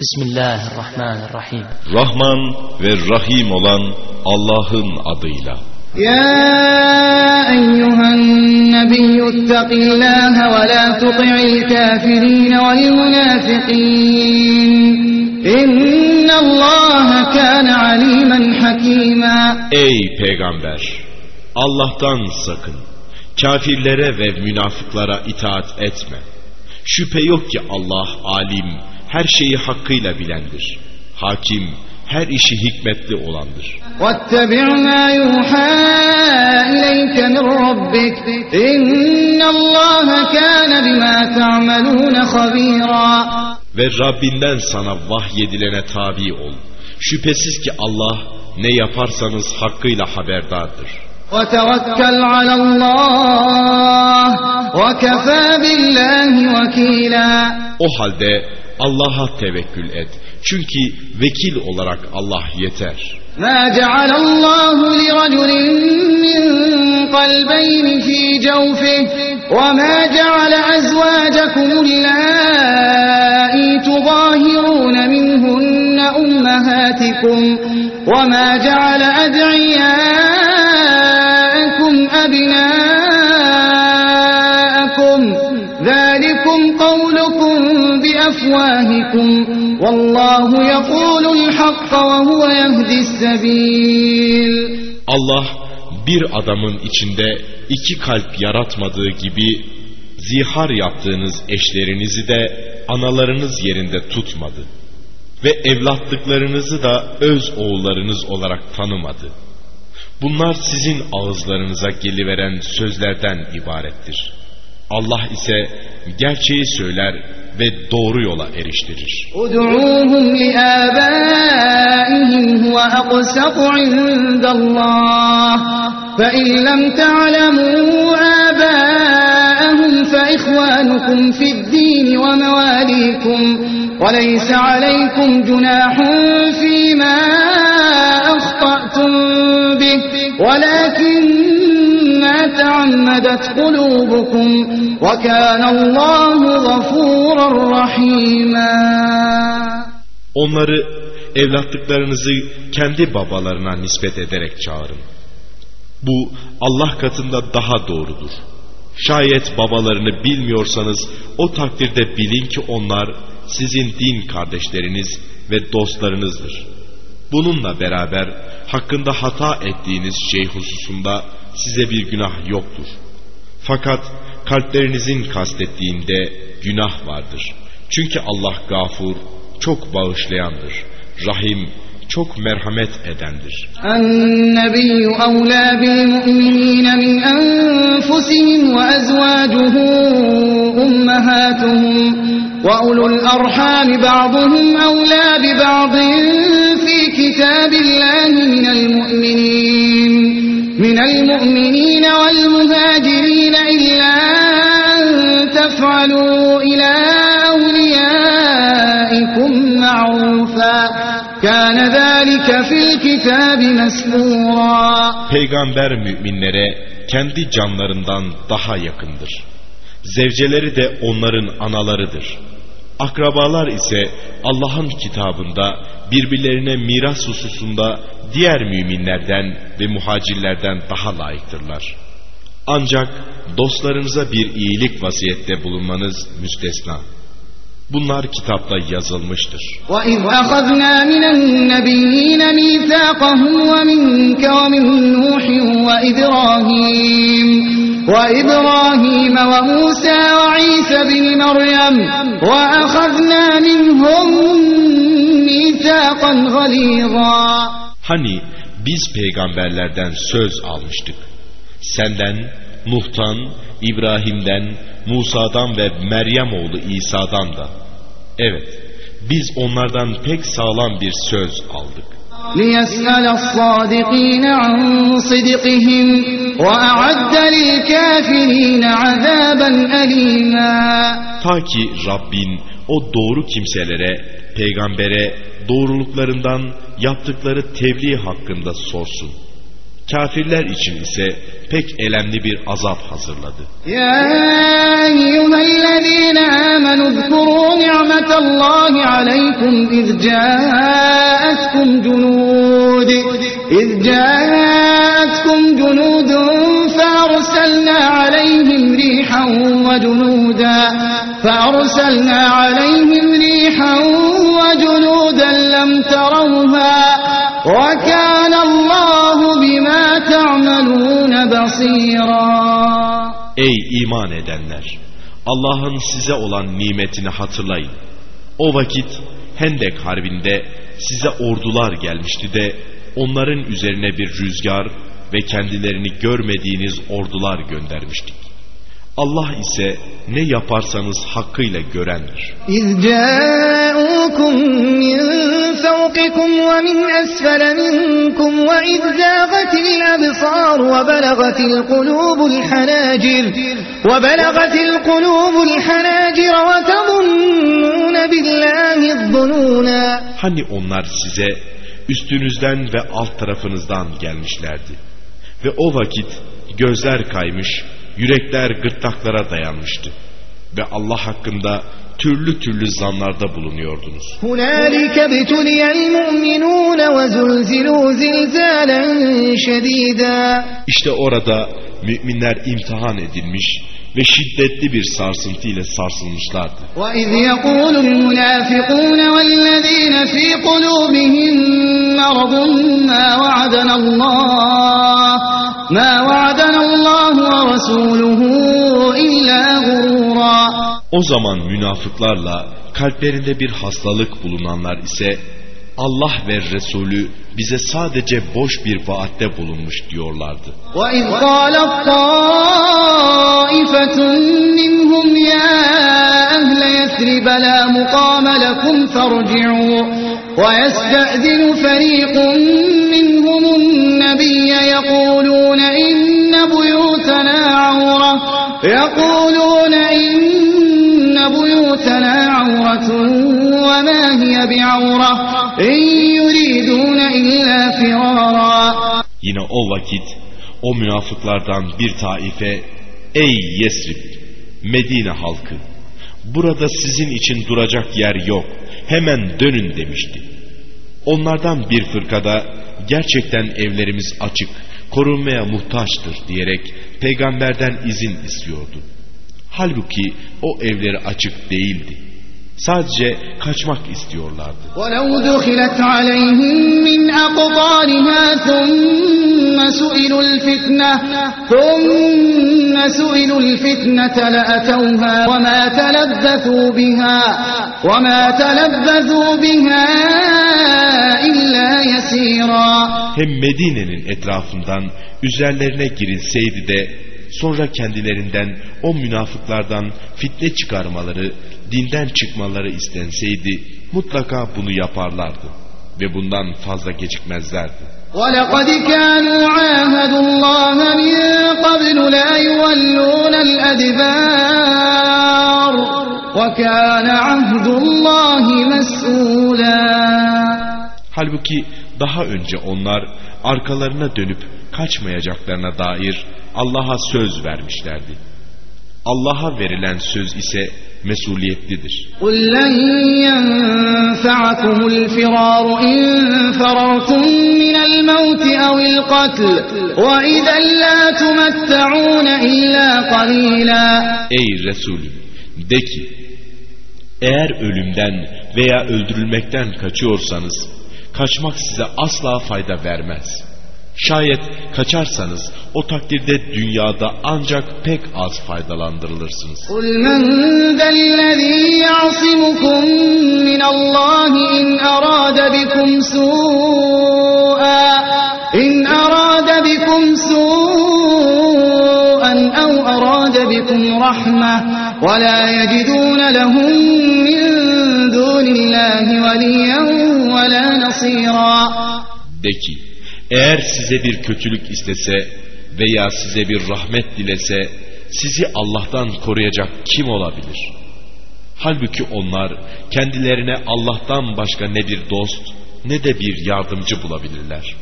Bismillahirrahmanirrahim. Rahman ve Rahim olan Allah'ın adıyla. Ya eyyühen nebiyyü ittaqillâhe ve la tuti'il kafirine vel münafikîn. İnnallâhe kâne alîmen hakîmâ. Ey peygamber! Allah'tan sakın. Kafirlere ve münafıklara itaat etme. Şüphe yok ki Allah alim, her şeyi hakkıyla bilendir. Hakim, her işi hikmetli olandır. واتبع ما يوحى إليك من ربك إن الله كان بما تعملون خبيرا Ve Rabbinden sana vahyedilene tabi ol. Şüphesiz ki Allah ne yaparsanız hakkıyla haberdardır. وتوكل على الله وكفى بالله وكيلا O halde Allah'a tevekkül et. Çünkü vekil olarak Allah yeter. ما جعل الله لرجل من قلبين في جوفه وما جعل أزواجكم اللائي تظاهرون منهن أمهاتكم وما جعل أدعياءكم بأفواهكم والله يقول الحق وهو يهدي السبيل Allah bir adamın içinde iki kalp yaratmadığı gibi zihar yaptığınız eşlerinizi de analarınız yerinde tutmadı. Ve evlatlıklarınızı da öz oğullarınız olarak tanımadı. Bunlar sizin ağızlarınıza geliveren sözlerden ibarettir. Allah ise gerçeği söyler ve doğru yola eriştirir. ادعوهم لآبائهم هو أقسط عند الله فإن لم تعلموا آباءهم فإخوانكم في الدين ومواليكم وليس عليكم جناح فيما أخطأتم به ولكن ما تعمدت قلوبكم وكان الله غفورا رحيما Onları evlatlıklarınızı kendi babalarına nispet ederek çağırın. Bu Allah katında daha doğrudur. Şayet babalarını bilmiyorsanız o takdirde bilin ki onlar sizin din kardeşleriniz ve dostlarınızdır. Bununla beraber hakkında hata ettiğiniz şey hususunda size bir günah yoktur. Fakat kalplerinizin kastettiğinde günah vardır. Çünkü Allah gafur, çok bağışlayandır. Rahim, çok merhamet edendir. النبي أولى بالمؤمنين من أنفسهم وأزواجه أمهاتهم وأولو الأرحام بعضهم أولى ببعض في كتاب الله من المؤمنين من المؤمنين والمهاجرين إلا أن تفعلوا إلى أوليائكم معروفا كان ذلك في الكتاب مسطورا Peygamber müminlere kendi canlarından daha yakındır. Zevceleri de onların analarıdır. Akrabalar ise Allah'ın kitabında birbirlerine miras hususunda diğer müminlerden ve muhacirlerden daha layıktırlar. Ancak dostlarınıza bir iyilik vasiyette bulunmanız müstesna. Bunlar kitapta yazılmıştır. وإذ أخذنا من النبيين ميثاقهم ومنك ومن نوح وإبراهيم وإبراهيم وموسى وعيسى بن مريم وأخذنا منهم ميثاقا غليظا Hani biz peygamberlerden söz almıştık. Senden, Nuh'tan, İbrahim'den, Musa'dan ve Meryem oğlu İsa'dan da. Evet, biz onlardan pek sağlam bir söz aldık. ليسأل الصادقين عن صدقهم وأعد للكافرين عذابا أليما Ta ki Rabbin o doğru kimselere, peygambere doğruluklarından yaptıkları tebliğ hakkında sorsun. Kafirler için ise pek elemli bir azap hazırladı. يا الله عليكم إذ جاءتكم جنود إذ جاءتكم جنود فأرسلنا عليهم ريحا وجنودا فأرسلنا عليهم ريحا وجنودا لم تروها وكان الله بما تعملون بصيرا Ey iman edenler! Allah'ın size olan nimetini hatırlayın. O vakit Hendek Harbi'nde size ordular gelmişti de onların üzerine bir rüzgar ve kendilerini görmediğiniz ordular göndermiştik. Allah ise ne yaparsanız hakkıyla görendir. إذ جاءوكم من فوقكم ومن أسفل منكم وإذ زاغت الأبصار وبلغت القلوب الحناجر وبلغت القلوب الحناجر وتظنون بالله الظنونا Hani onlar size üstünüzden ve alt tarafınızdan gelmişlerdi. Ve o vakit gözler kaymış, yürekler gırtlaklara dayanmıştı Ve Allah hakkında türlü türlü zanlarda bulunuyordunuz. هنالك ابتلي المؤمنون وزلزلوا زلزالا شديدا İşte orada müminler imtihan edilmiş ve şiddetli bir sarsıntıyla sarsılmışlardı. وإذ يقول المنافقون والذين في قلوبهم مرض ما وعدنا الله ما وعدنا الله ورسوله إلا غرورا O zaman münafıklarla kalplerinde bir hastalık bulunanlar ise Allah ve Resulü bize sadece boş bir vaatte bulunmuş diyorlardı. وإذ قالت طائفة منهم يا أهل يثرب لا مقام لكم فارجعوا ويستأذن فريق منهم النبي يقولون إن بيوتنا عورة يقولون إن بيوتنا عورة وما هي بعورة إن يريدون إلا فرارا Yine o vakit o münafıklardan bir taife ey Yesrib Medine halkı burada sizin için duracak yer yok hemen dönün demişti. Onlardan bir fırkada gerçekten evlerimiz açık korunmaya muhtaçtır diyerek peygamberden izin istiyordu. Halbuki o evleri açık değildi. Sadece kaçmak istiyorlardı. ولو دخلت عليهم من أقطارها ثم سئلوا الفتنة ثم سئلوا الفتنة لأتوها وما تلبثوا بها وما تلبثوا بها إلا يسيرا Hem Medine'nin etrafından üzerlerine girilseydi de sonra kendilerinden o münafıklardan fitne çıkarmaları, dinden çıkmaları istenseydi mutlaka bunu yaparlardı ve bundan fazla gecikmezlerdi. ولقد كانوا عاهدوا الله من قبل لا يولون الأدبار وكان عهد الله مسؤولا Halbuki daha önce onlar arkalarına dönüp kaçmayacaklarına dair Allah'a söz vermişlerdi. Allah'a verilen söz ise mesuliyetlidir. قل لن ينفعكم الفرار إن فررتم من الموت أو القتل وإذا لا تمتعون إلا قليلا Ey Resulüm de ki eğer ölümden veya öldürülmekten kaçıyorsanız kaçmak size asla fayda vermez. Şayet kaçarsanız o takdirde dünyada ancak pek az faydalandırılırsınız. قل من ذا الذي يعصمكم من الله إن أراد بكم سوءا إن أراد بكم سوءا أو أراد بكم رحمة ولا يجدون لهم من دون الله وليا ولا نصيرا De ki eğer size bir kötülük istese veya size bir rahmet dilese sizi Allah'tan koruyacak kim olabilir? Halbuki onlar kendilerine Allah'tan başka ne bir dost ne de bir yardımcı bulabilirler.